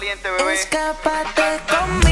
Valiente, bebé. Escápate conmigo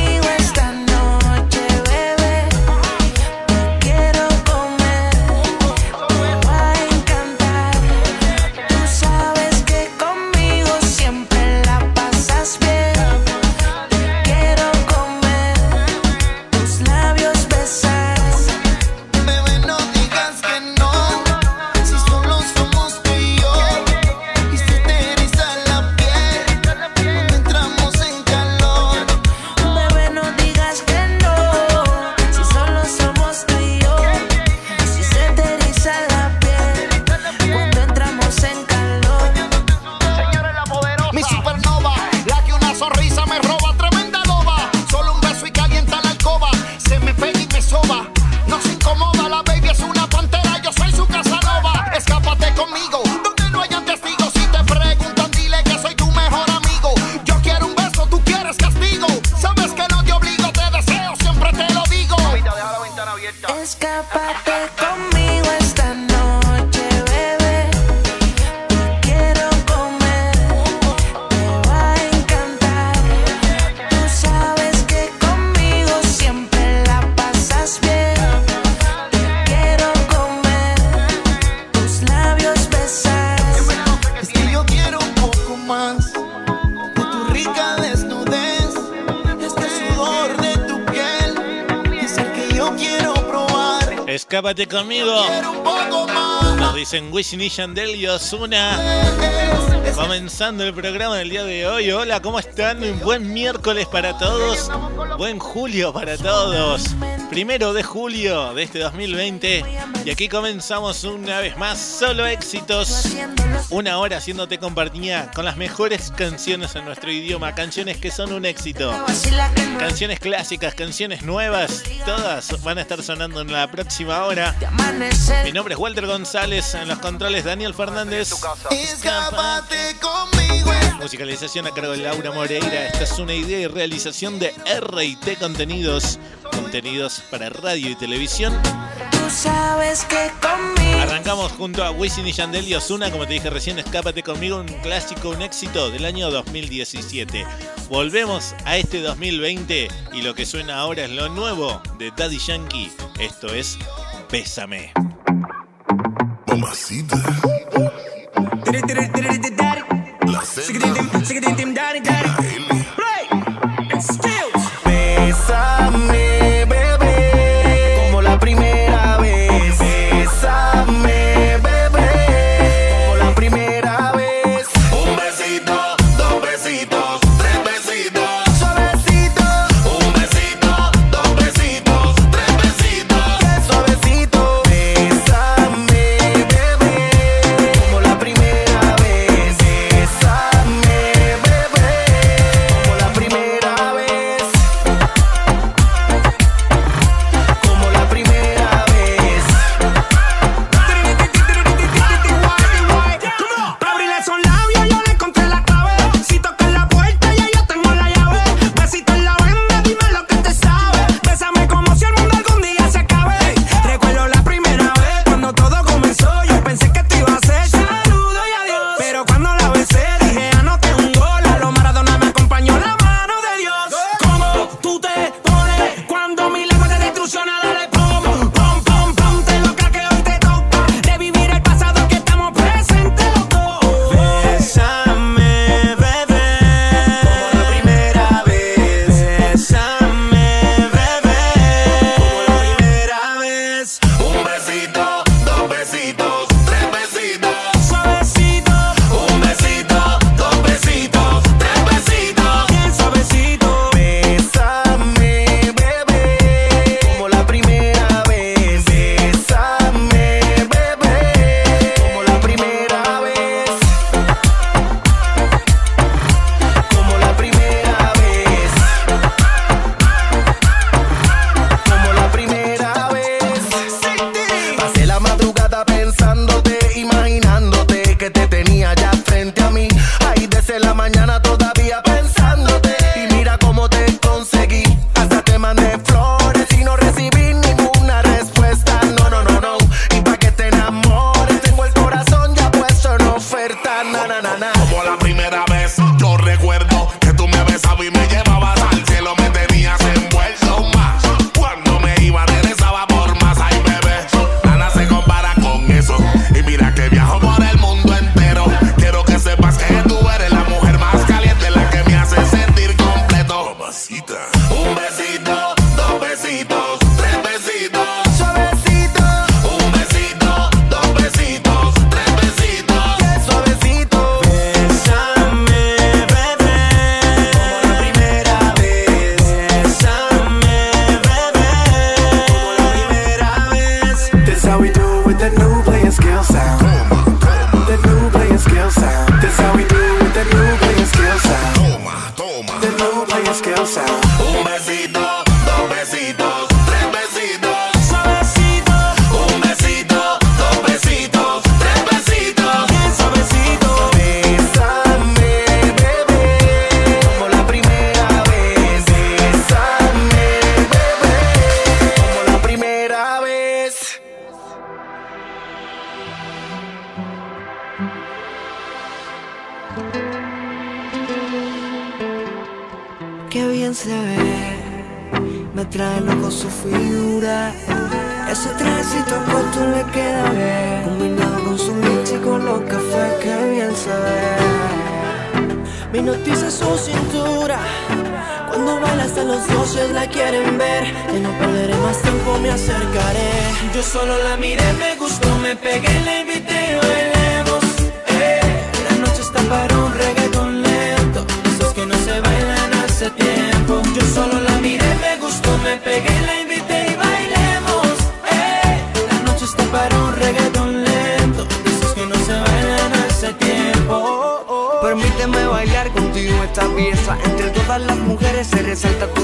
Conmigo. Nos dicen Wisin Yandel y Ozuna. Comenzando el programa del día de hoy. Hola, ¿cómo están? Un buen miércoles para todos. Buen julio para todos. Primero de julio de este 2020. Y aquí comenzamos una vez más. Solo éxitos. Una hora haciéndote compañía con las mejores canciones en nuestro idioma. Canciones que son un éxito. Canciones clásicas, canciones nuevas. Todas van a estar sonando en la próxima hora. Mi nombre es Walter González. En los controles Daniel Fernández. Escápate conmigo. Musicalización a cargo de Laura Moreira. Esta es una idea y realización de RT Contenidos. Contenidos para radio y televisión. Sabes que conmigo. Arrancamos junto a Wisin y Yandel y Ozuna, como te dije recién, Escápate conmigo, un clásico, un éxito del año 2017. Volvemos a este 2020 y lo que suena ahora es lo nuevo de Daddy Yankee. Esto es Bésame. Mamacita. La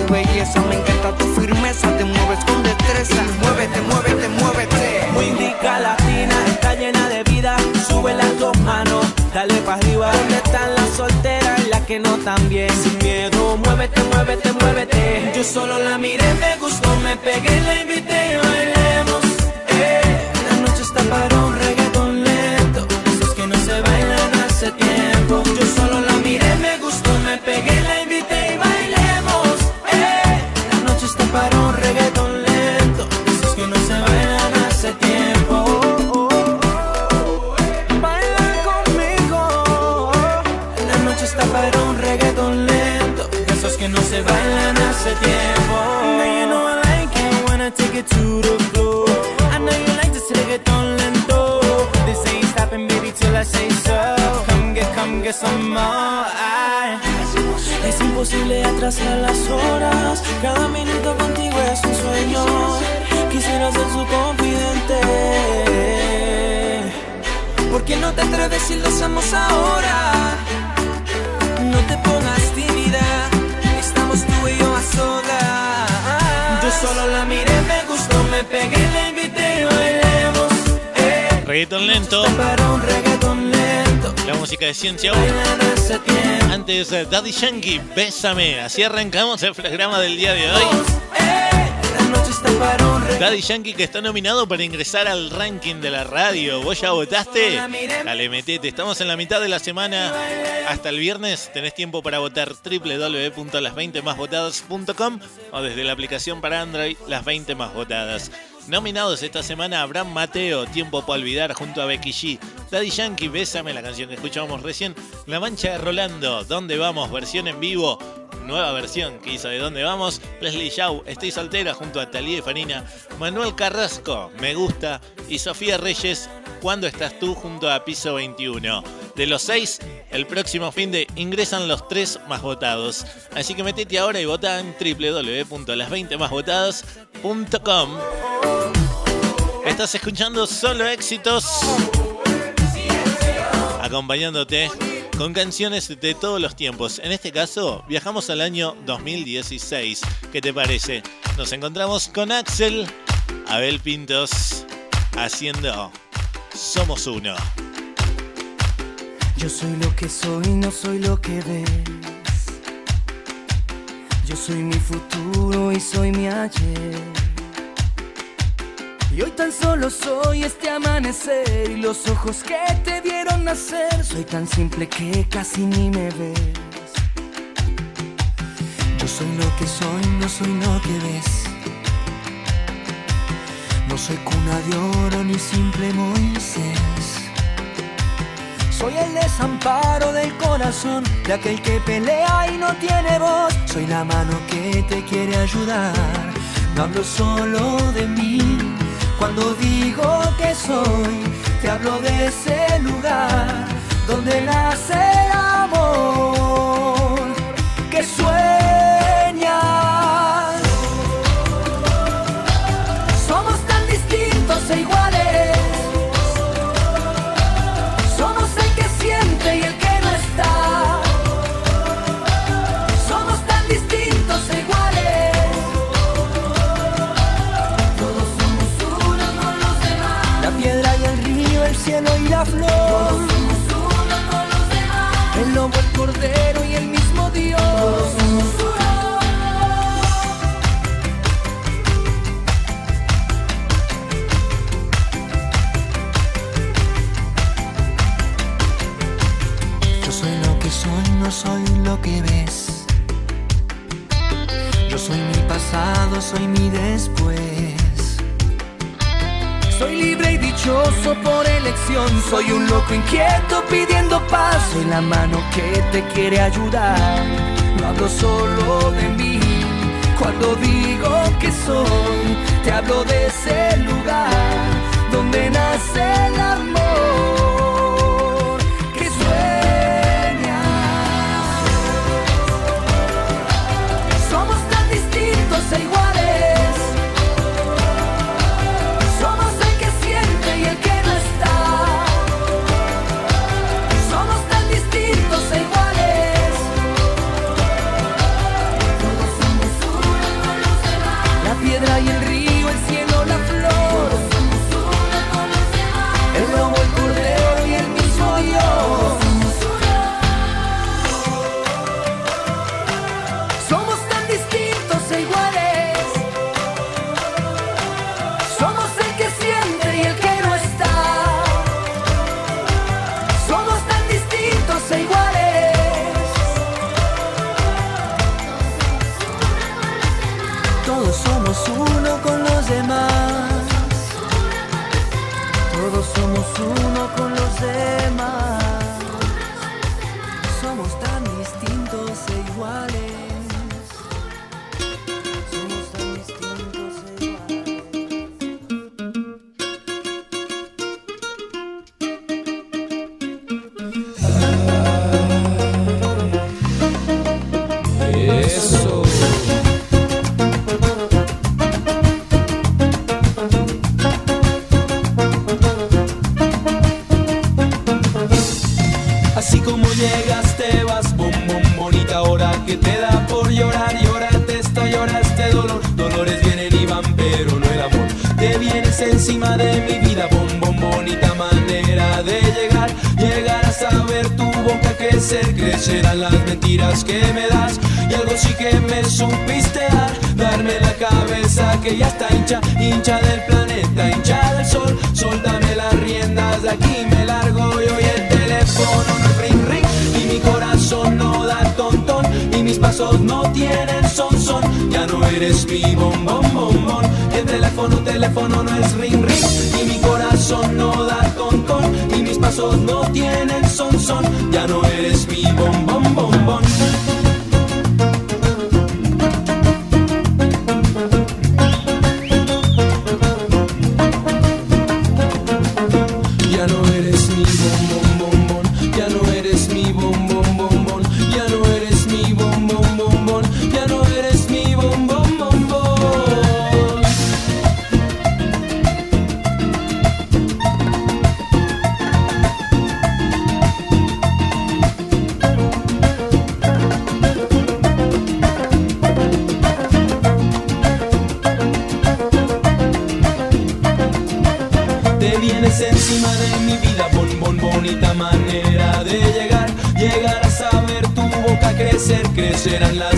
tu belleza. Me encanta tu firmeza, te mueves con destreza. Muévete, muévete, muévete. Muy indica latina, está llena de vida. Sube las dos manos, dale para arriba. ¿Dónde están las solteras y las que no tan bien? Sin miedo, muévete, muévete, muévete. Yo solo la miré, me gustó, me pegué, la invité y atrasar las horas. Cada minuto contigo es un sueño. Quisiera ser su confidente. ¿Por qué no te atreves si lo hacemos ahora? No te pongas tímida. Estamos tú y yo a solas. Yo solo la miré, me gustó, me pegué, la invité y bailemos. Eh, Reggaeton lento, para un reggaeton lento. La música de Ciencia. Antes eh, Daddy Yankee, Bésame. Así arrancamos el programa del día de hoy. Daddy Yankee que está nominado para ingresar al ranking de la radio. ¿Vos ya votaste? Dale, metete. Estamos en la mitad de la semana. Hasta el viernes tenés tiempo para votar www.las20másvotadas.com o desde la aplicación para Android Las 20 Más Votadas. Nominados esta semana Abraham Mateo, Tiempo para Olvidar junto a Becky G. Daddy Yankee, Bésame, la canción que escuchábamos recién. La Mancha de Rolando, ¿Dónde vamos? Versión en vivo. Nueva versión que hizo de Dónde vamos. Leslie Shaw, Estoy soltera junto a Talía y Farina. Manuel Carrasco, Me gusta. Y Sofía Reyes, ¿Cuándo estás tú? junto a Piso 21. De los seis, el próximo fin de ingresan los tres más votados. Así que metete ahora y vota en www.las20másvotadas.com. Estás escuchando solo éxitos. Acompañándote con canciones de todos los tiempos. En este caso, viajamos al año 2016. ¿Qué te parece? Nos encontramos con Axel, Abel Pintos, haciendo Somos Uno. Yo soy lo que soy, no soy lo que ves. Yo soy mi futuro y soy mi ayer. Y hoy tan solo soy este amanecer y los ojos que te vieron nacer. Soy tan simple que casi ni me ves. Yo soy lo que soy, no soy lo que ves. No soy cuna de oro ni simple Moisés. Desamparo del corazón de aquel que pelea y no tiene voz. Soy la mano que te quiere ayudar. No hablo solo de mí. Cuando digo que soy, te hablo de ese lugar donde nace el amor y mi después. Soy libre y dichoso por elección. Soy un loco inquieto pidiendo paz. Soy la mano que te quiere ayudar. No hablo solo de mí. Cuando digo que soy, te hablo de ese lugar donde nace el llegaste vas, bom, bom, bonita hora que te da por llorar, llorarte esto, llora este dolor, dolores vienen y van, pero no el amor, te vienes encima de mi vida, bom, bom, bonita manera de llegar, llegar a saber tu boca crecer, crecerán las mentiras que me das, y algo sí que me supiste dar, darme la cabeza que ya está hincha, hincha del planeta, hincha del sol, soltame las riendas de aquí, me largo y el teléfono pasos no tienen son son. Ya no eres mi bombón bombón el teléfono teléfono no es ring ring. Y mi corazón no da tontón y mis pasos no tienen son son. Ya no eres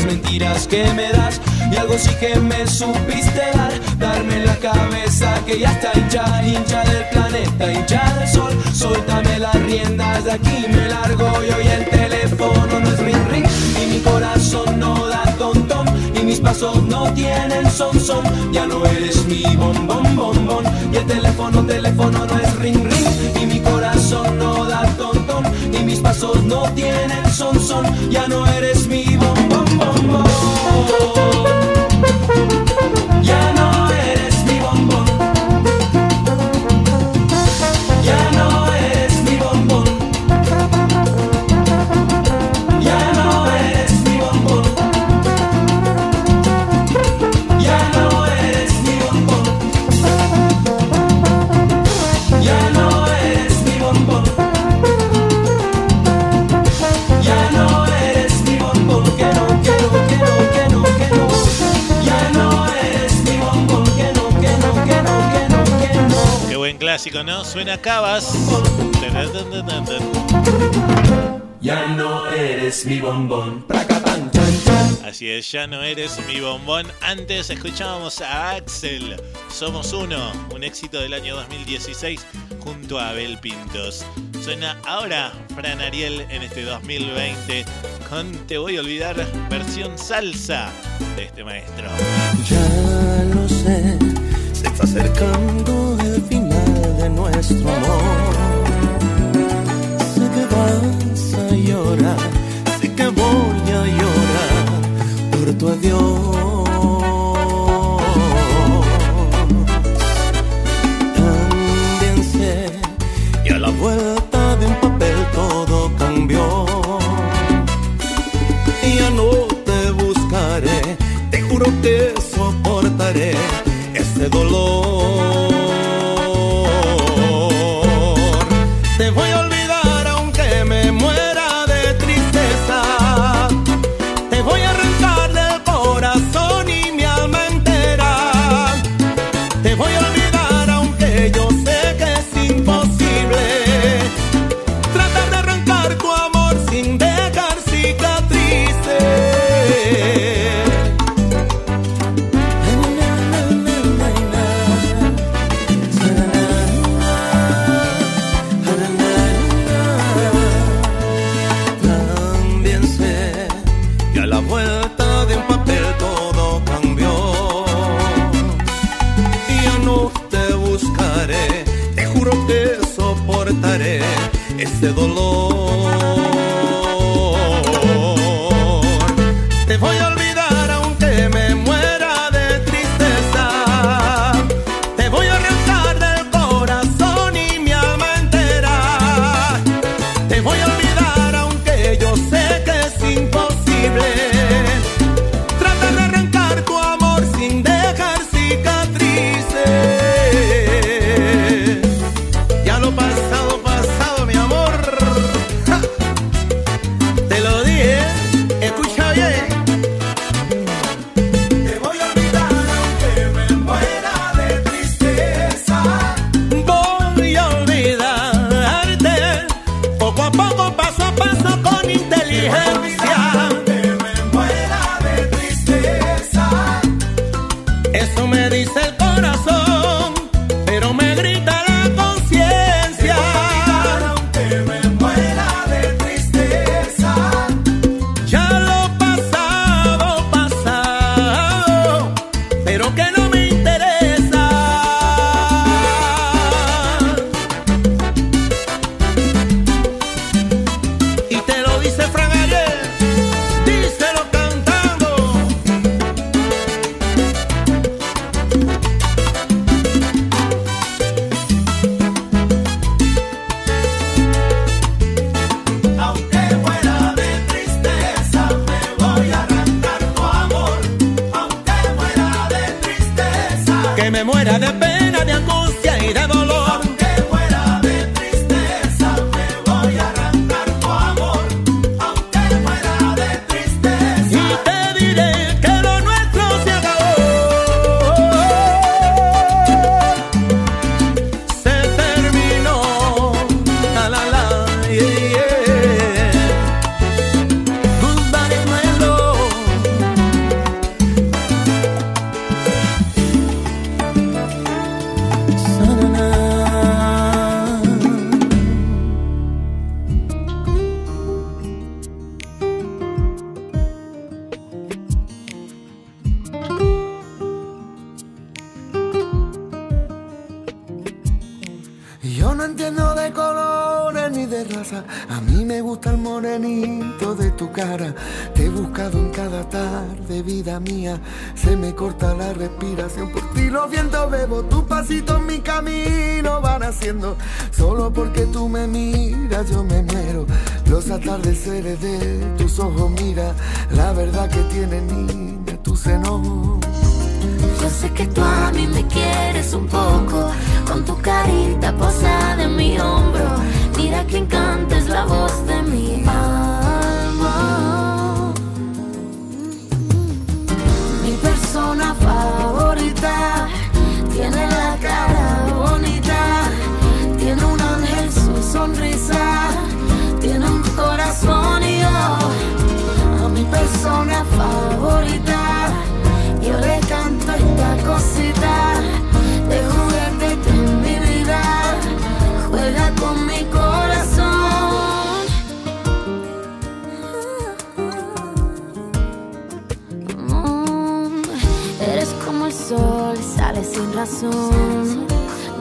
mentiras que me das. Y algo sí que me supiste dar, darme la cabeza que ya está hincha, hincha del planeta, hincha del sol. Suéltame las riendas de aquí, me largo yo y el teléfono no es ring ring. Y mi corazón no da tontón, y mis pasos no tienen son son. Ya no eres mi bombón bombón, y el teléfono, teléfono no es ring ring. Y mi corazón no da tontón, y mis pasos no tienen son son. Ya no eres mi bombón clásico, ¿no? Suena Cabas. Ya no eres mi bombón. Así es, ya no eres mi bombón. Antes escuchábamos a Axel. Somos uno, un éxito del año 2016 junto a Abel Pintos. Suena ahora Fran Ariel en este 2020 con Te voy a olvidar versión salsa de este maestro. Ya lo sé, se está acercando el fin nuestro amor. Sé que vas a llorar, sé que voy a llorar por tu adiós.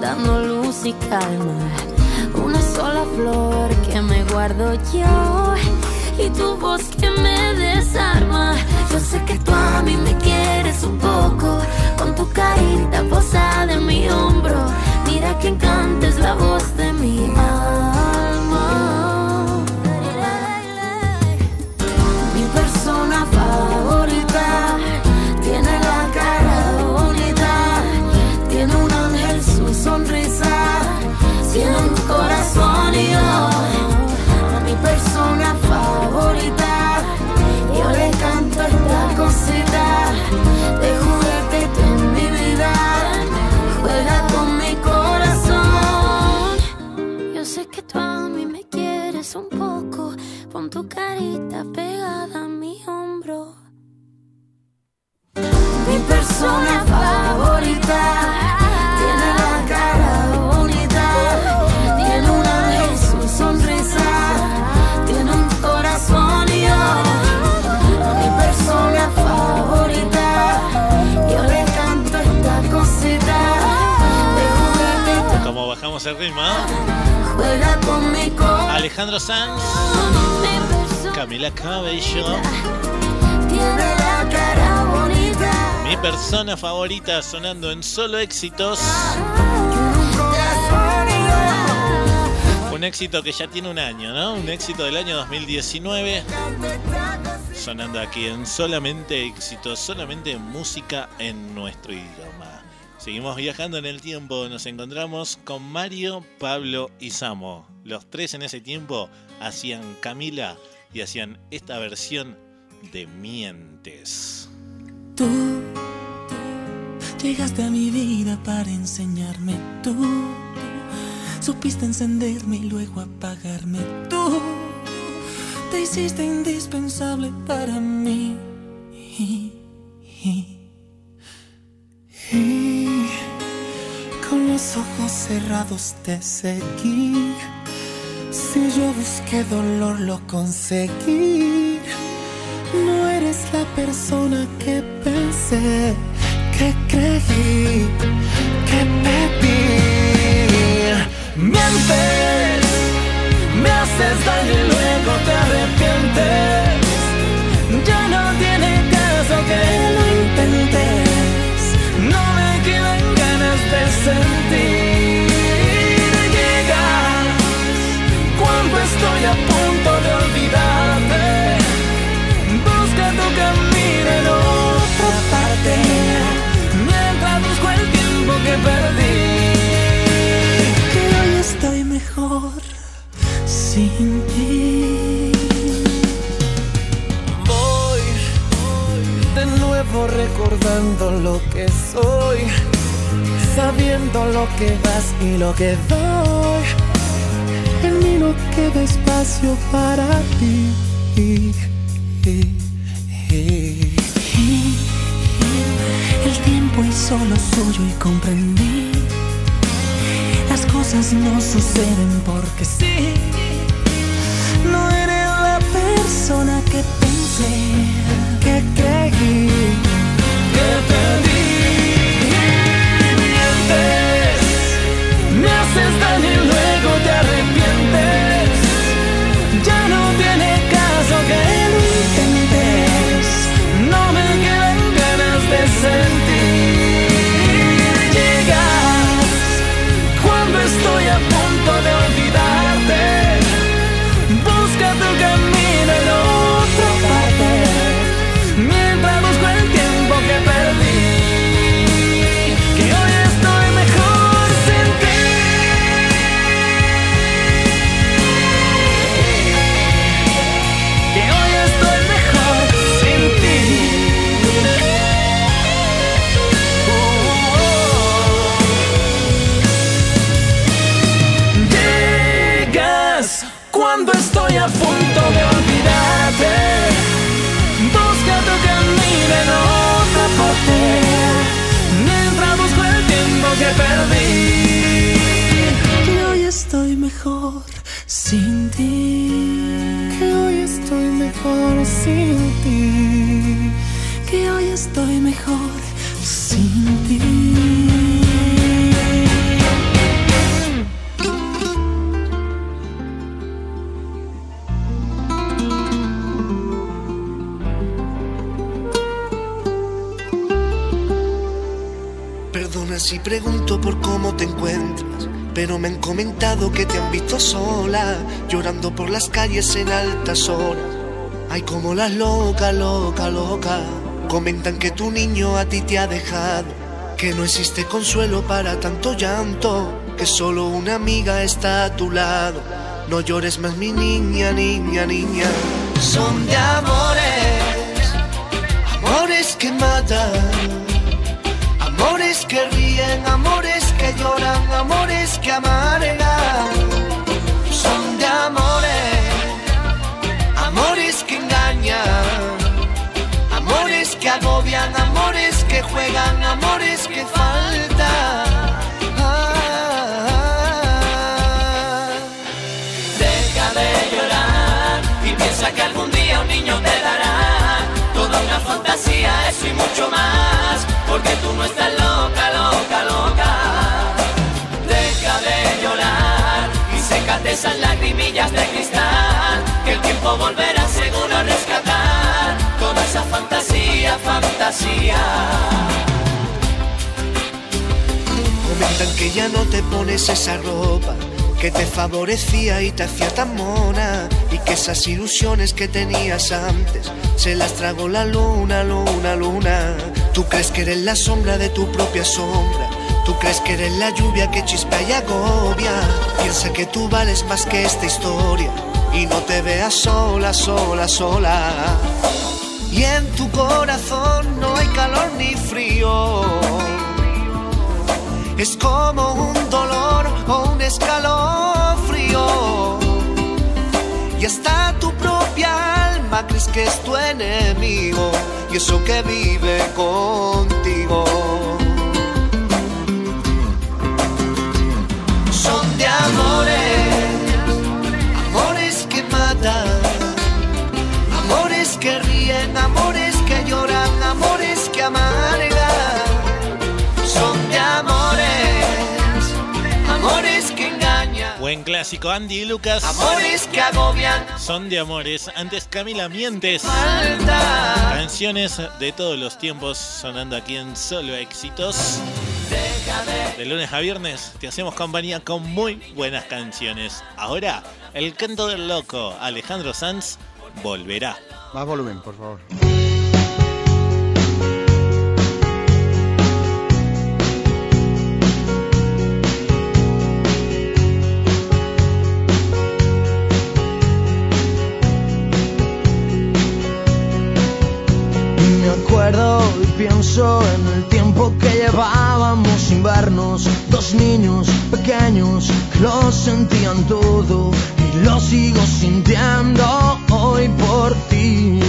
Dando luz y calma. Una sola flor que me guardo yo y tu voz que me desarma. Yo sé que tú a mí me quieres un poco, con tu carita posada en mi hombro. Mira que encantes la voz de mi alma. Carita pegada a mi hombro. Mi persona favorita tiene la cara bonita, tiene un ángel su sonrisa, tiene un corazón y yo. Mi persona favorita, yo le canto esta cosita de Como bajamos el ritmo. juega con mi. Alejandro Sanz, Camila Cabello. Mi persona favorita sonando en solo éxitos. Un éxito que ya tiene un año, ¿no? Un éxito del año 2019. Sonando aquí en solamente éxitos, solamente música en nuestro idioma. Seguimos viajando en el tiempo, nos encontramos con Mario, Pablo y Samo. Los tres en ese tiempo hacían Camila y hacían esta versión de Mientes. Tú llegaste a mi vida para enseñarme. Tú supiste encenderme y luego apagarme. Tú te hiciste indispensable para mí. Y con los ojos cerrados te seguí. Si yo busqué dolor, lo conseguí. No eres la persona que pensé, que creí, que pedí. Mientes, me haces daño y luego te arrepientes. Ya no tiene caso que lo sin ti Voy de nuevo recordando lo que soy Sabiendo lo que das y lo que doy En mí queda espacio para ti el tiempo hizo lo suyo y comprendí. Las cosas no suceden porque sí. Me haces daño y llorando por las calles en altas horas. Ay, como las loca, loca, loca. Comentan que tu niño a ti te ha dejado, que no existe consuelo para tanto llanto, que solo una amiga está a tu lado. No llores más, mi niña, niña, niña. Son de amores, amores que matan. Amores que ríen, amores que lloran, amores juegan, amores que faltan. Deja de llorar y piensa que algún día un niño te dará toda una fantasía, eso y mucho más, porque tú no estás loca, loca, loca. Deja de llorar y sécate esas lagrimillas de cristal, que el tiempo volverá seguro a rescatar toda esa fantasía, Comentan que ya no te pones esa ropa que te favorecía y te hacía tan mona y que esas ilusiones que tenías antes se las tragó la luna, luna, luna. Tú crees que eres la sombra de tu propia sombra. Tú crees que eres la lluvia que chispa y agobia. Piensa que tú vales más que esta historia y no te veas sola, sola, sola. Y en tu corazón no hay calor ni frío. Es como un dolor o un escalofrío. Y hasta tu propia alma crees que es tu enemigo. Y eso que vive contigo. Son de amores, amores que lloran, amores que amargan. Son de amores, amores que engañan, Buen clásico, Andy y Lucas. amores que agobian. Son de amores. Antes Camila Mientes. Falta. Canciones de todos los tiempos sonando aquí en Solo Éxitos. De lunes a viernes te hacemos compañía con muy buenas canciones. Ahora, el canto del loco Alejandro Sanz volverá. Más volumen, por favor. Y me acuerdo y pienso en el tiempo que llevábamos sin vernos. Dos niños pequeños que lo sentían todo y lo sigo sintiendo hoy por ti.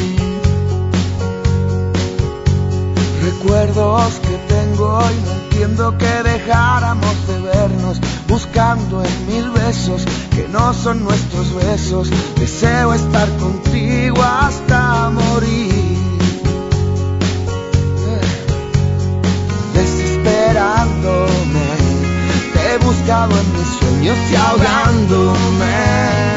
Recuerdos que tengo y no entiendo que dejáramos de vernos, buscando en mil besos que no son nuestros besos. Deseo estar contigo hasta morir. Desesperándome, te he buscado en mis sueños y ahogándome.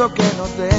Eso que no tengo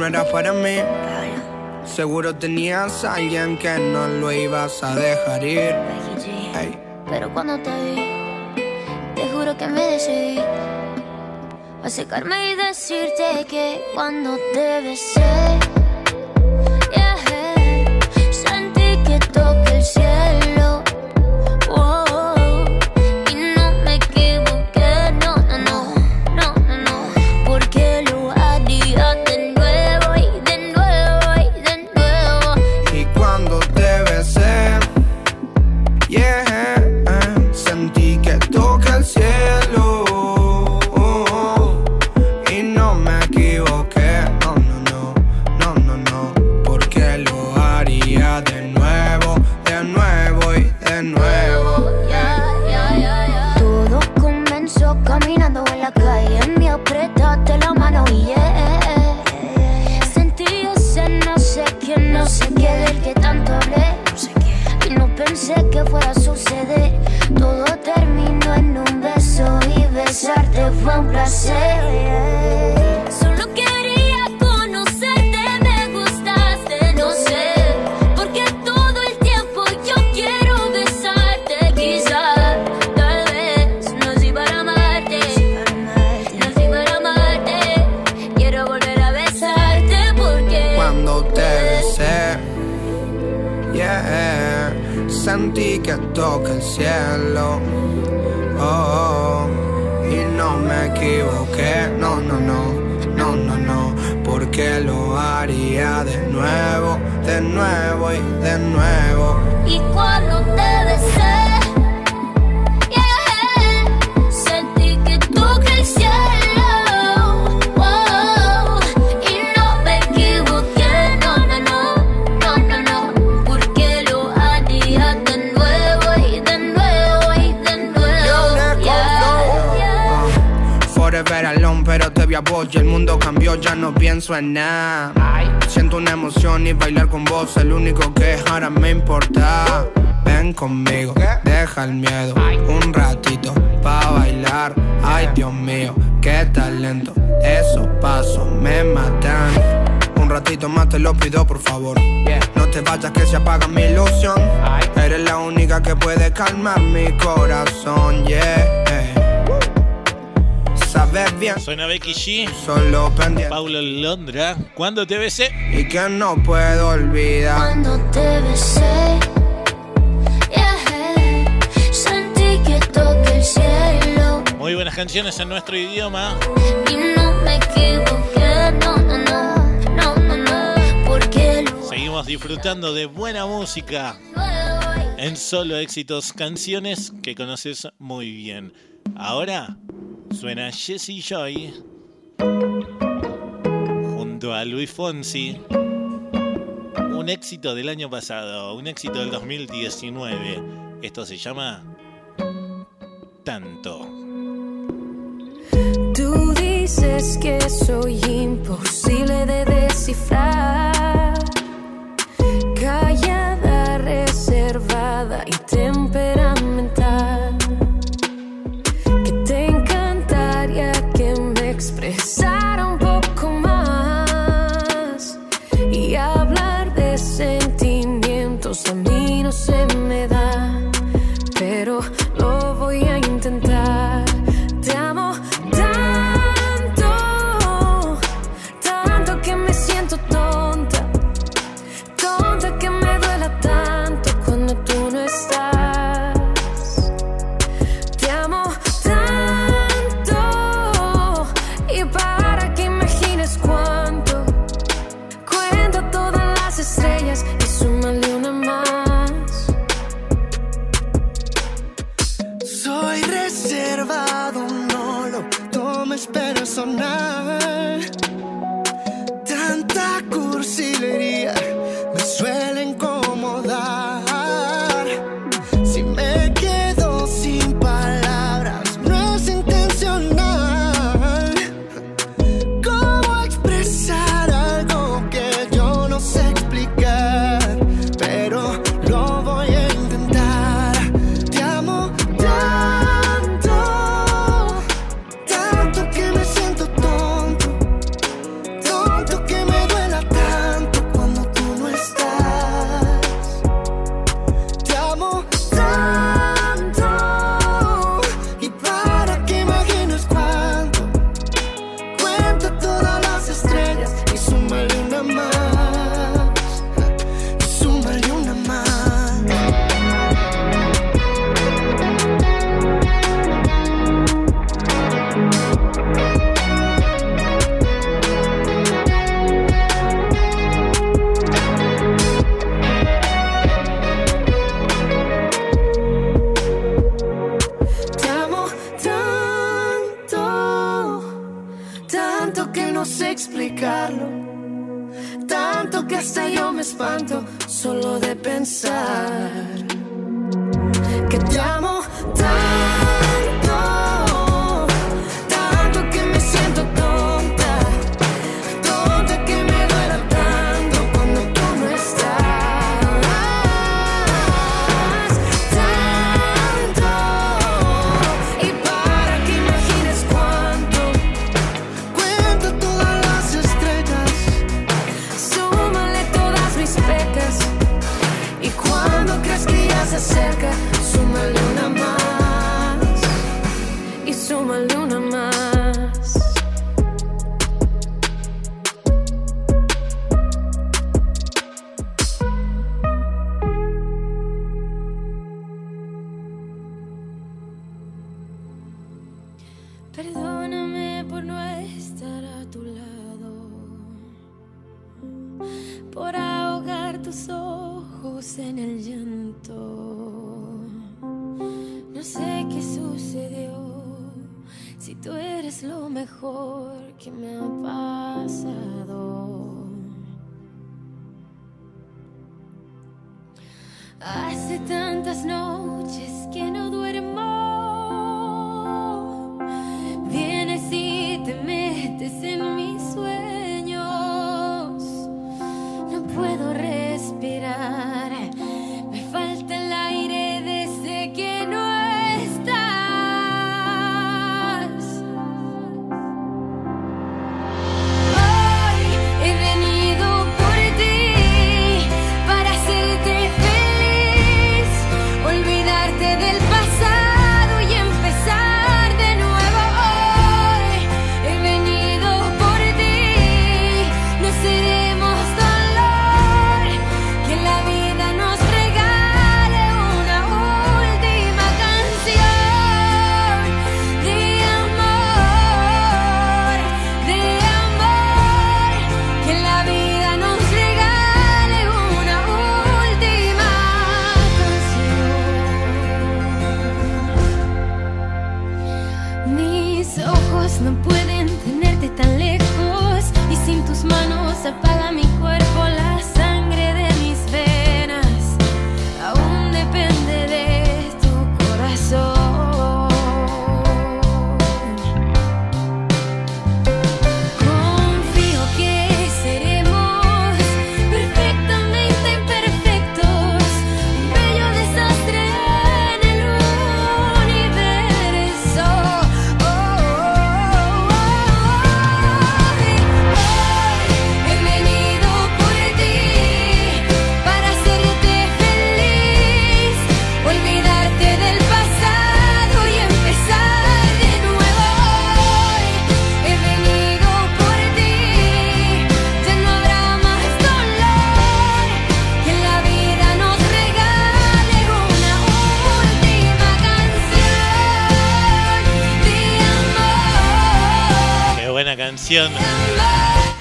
no era para mí. Seguro tenías a alguien que no lo ibas a dejar ir. Pero cuando te vi, te juro que me decidí a secarme y decirte que cuando te besé, pensé que fuera a suceder. Todo terminó en un beso y besarte fue un placer. Nuevo y de nuevo. Y cuando y el mundo cambió, ya no pienso en nada. Siento una emoción y bailar con vos, el único que ahora me importa. Ven conmigo, deja el miedo, un ratito pa' bailar. Ay, Dios mío, qué talento, esos pasos me matan. Un ratito más te lo pido, por favor. No te vayas que se apaga mi ilusión. Eres la única que puede calmar mi corazón, Suena Becky G. Solo pendiente. Paulo Londra. ¿Cuándo te besé? Y que no puedo olvidar. Cuando te besé, yeah, sentí que toqué el cielo. Muy buenas canciones en nuestro idioma. Y no me equivoqué, no, no, no, no, no, no, porque lo Seguimos disfrutando de buena música. En solo éxitos, canciones que conoces muy bien. Ahora suena Jesse Joy junto a Luis Fonsi. Un éxito del año pasado, un éxito del 2019. Esto se llama Tanto. Tú dices que soy imposible de descifrar. explicarlo. Tanto que hasta yo me espanto solo de pensar que te amo tanto. puedo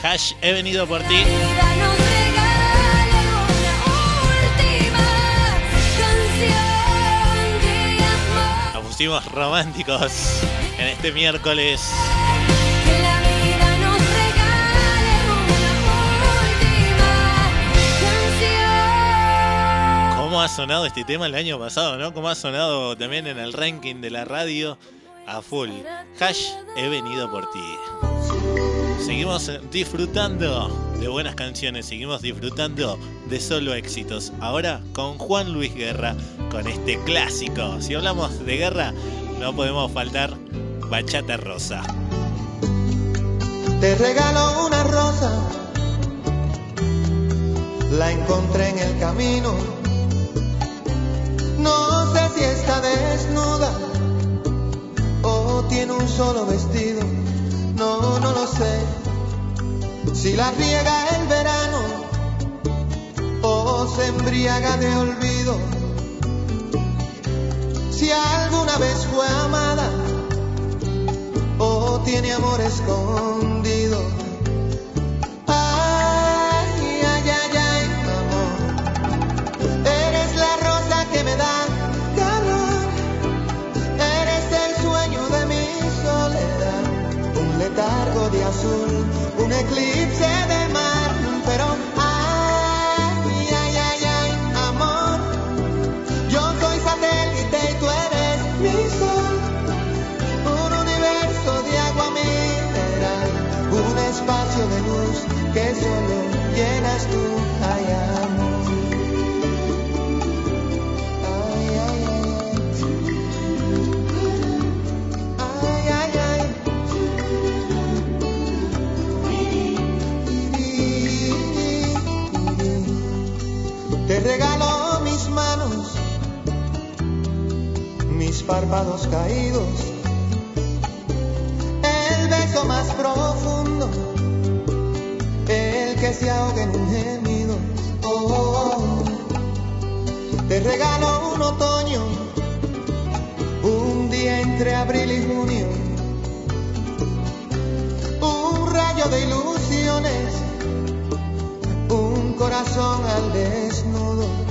Hash, he venido por ti. Nos pusimos románticos en este miércoles. cómo ha sonado este tema el año pasado, ¿no? Cómo ha sonado también en el ranking de la radio a full. Hash, he venido por ti. Seguimos disfrutando de buenas canciones, seguimos disfrutando de solo éxitos. Ahora con Juan Luis Guerra, con este clásico. Si hablamos de guerra, no podemos faltar Bachata Rosa. Te regalo una rosa, la encontré en el camino. No sé si está desnuda o tiene un solo vestido, no, no lo sé. Si la riega el verano o se embriaga de olvido. Si alguna vez fue amada o tiene amor escondido. Párpados caídos el beso más profundo, el que se ahoga en un gemido. Oh. Te regalo un otoño, un día entre abril y junio, un rayo de ilusiones, un corazón al desnudo.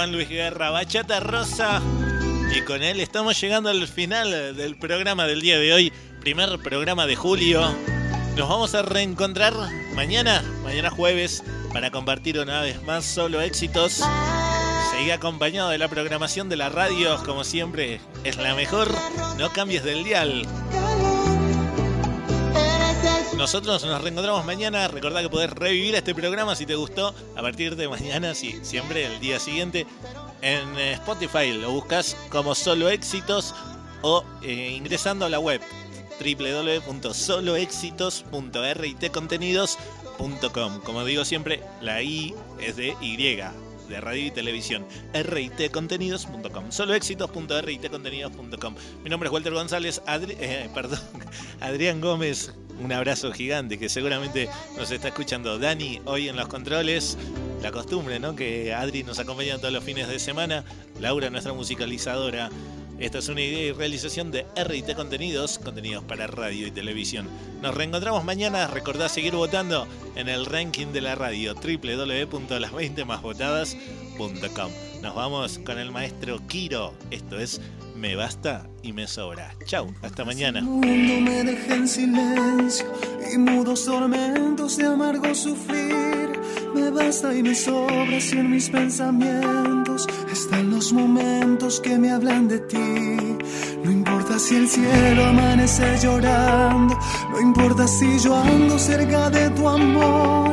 Juan Luis Guerra, Bachata Rosa. Y con él estamos llegando al final del programa del día de hoy, primer programa de julio. Nos vamos a reencontrar mañana, mañana jueves, para compartir una vez más solo éxitos. Seguí acompañado de la programación de la radio, como siempre, es la mejor. No cambies del dial. Nosotros nos reencontramos mañana. Recordá que podés revivir este programa si te gustó a partir de mañana, si siempre el día siguiente. En eh, Spotify lo buscas como Solo Éxitos o eh, ingresando a la web www.soloexitos.ritcontenidos.com. Como digo siempre, la I es de Y, de radio y televisión. ritcontenidos.com. Soloexitos.ritcontenidos.com. Mi nombre es Walter González, eh, perdón, Adrián Gómez. Un abrazo gigante que seguramente nos está escuchando Dani hoy en los controles. La costumbre, ¿no? Que Adri nos acompaña todos los fines de semana. Laura, nuestra musicalizadora. Esta es una idea y realización de RT Contenidos, contenidos para radio y televisión. Nos reencontramos mañana. Recordá seguir votando en el ranking de la radio www.las20másvotadas.com. Nos vamos con el maestro Kiro. Esto es Me Basta y Me Sobra. Chau, hasta mañana. mundo me deja en silencio y mudos tormentos de amargo sufrir. Me basta y me sobra si en mis pensamientos están los momentos que me hablan de ti. No importa si el cielo amanece llorando, no importa si yo ando cerca de tu amor.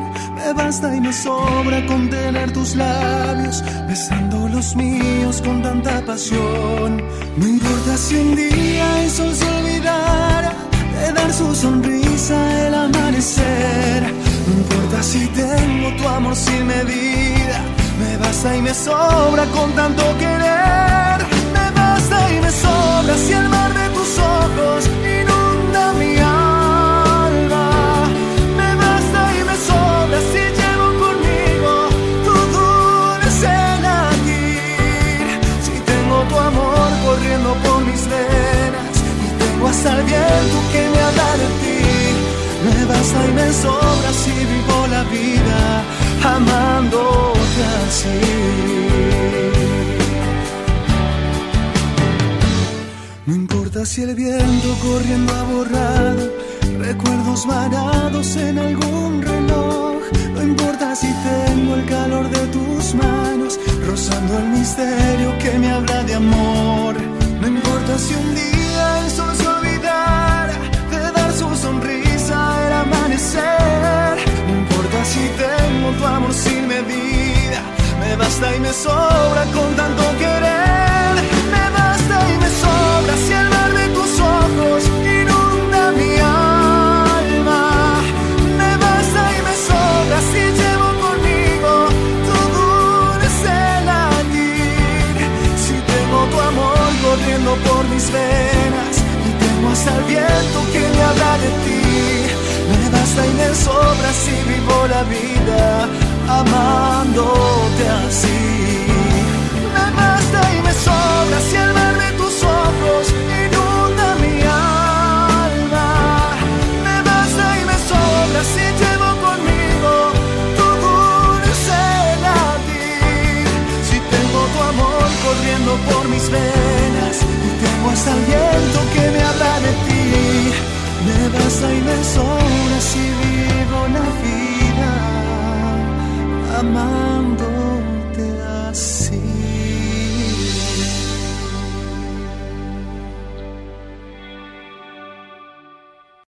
Me basta y me sobra contener tus labios, besando los míos con tanta pasión. No importa si un día el sol se olvidara de dar su sonrisa el amanecer. No importa si tengo tu amor sin medida, me basta y me sobra con tanto querer. Me basta y me sobra si el mar de tus ojos inunda mi alma. al viento que me habla de ti. Me basta y me sobra si vivo la vida amándote así. No importa si el viento corriendo ha borrado recuerdos varados en algún reloj. No importa si tengo el calor de tus manos rozando el misterio que me habla de amor. No importa si un día basta y me sobra con tanto querer. Me basta y me sobra si el mar de tus ojos inunda mi alma. Me basta y me sobra si llevo conmigo todo un latir. Si tengo tu amor corriendo por mis venas y tengo hasta el viento que me habla de ti. Me basta y me sobra si vivo la vida amándote así. Me basta y me sobra si el mar de tus ojos inunda mi alma. Me basta y me sobra si llevo conmigo tu dulce latir. Si tengo tu amor corriendo por mis venas y tengo hasta el viento que me habla de ti. Me basta y me sobra si vivo una fiesta. Mom.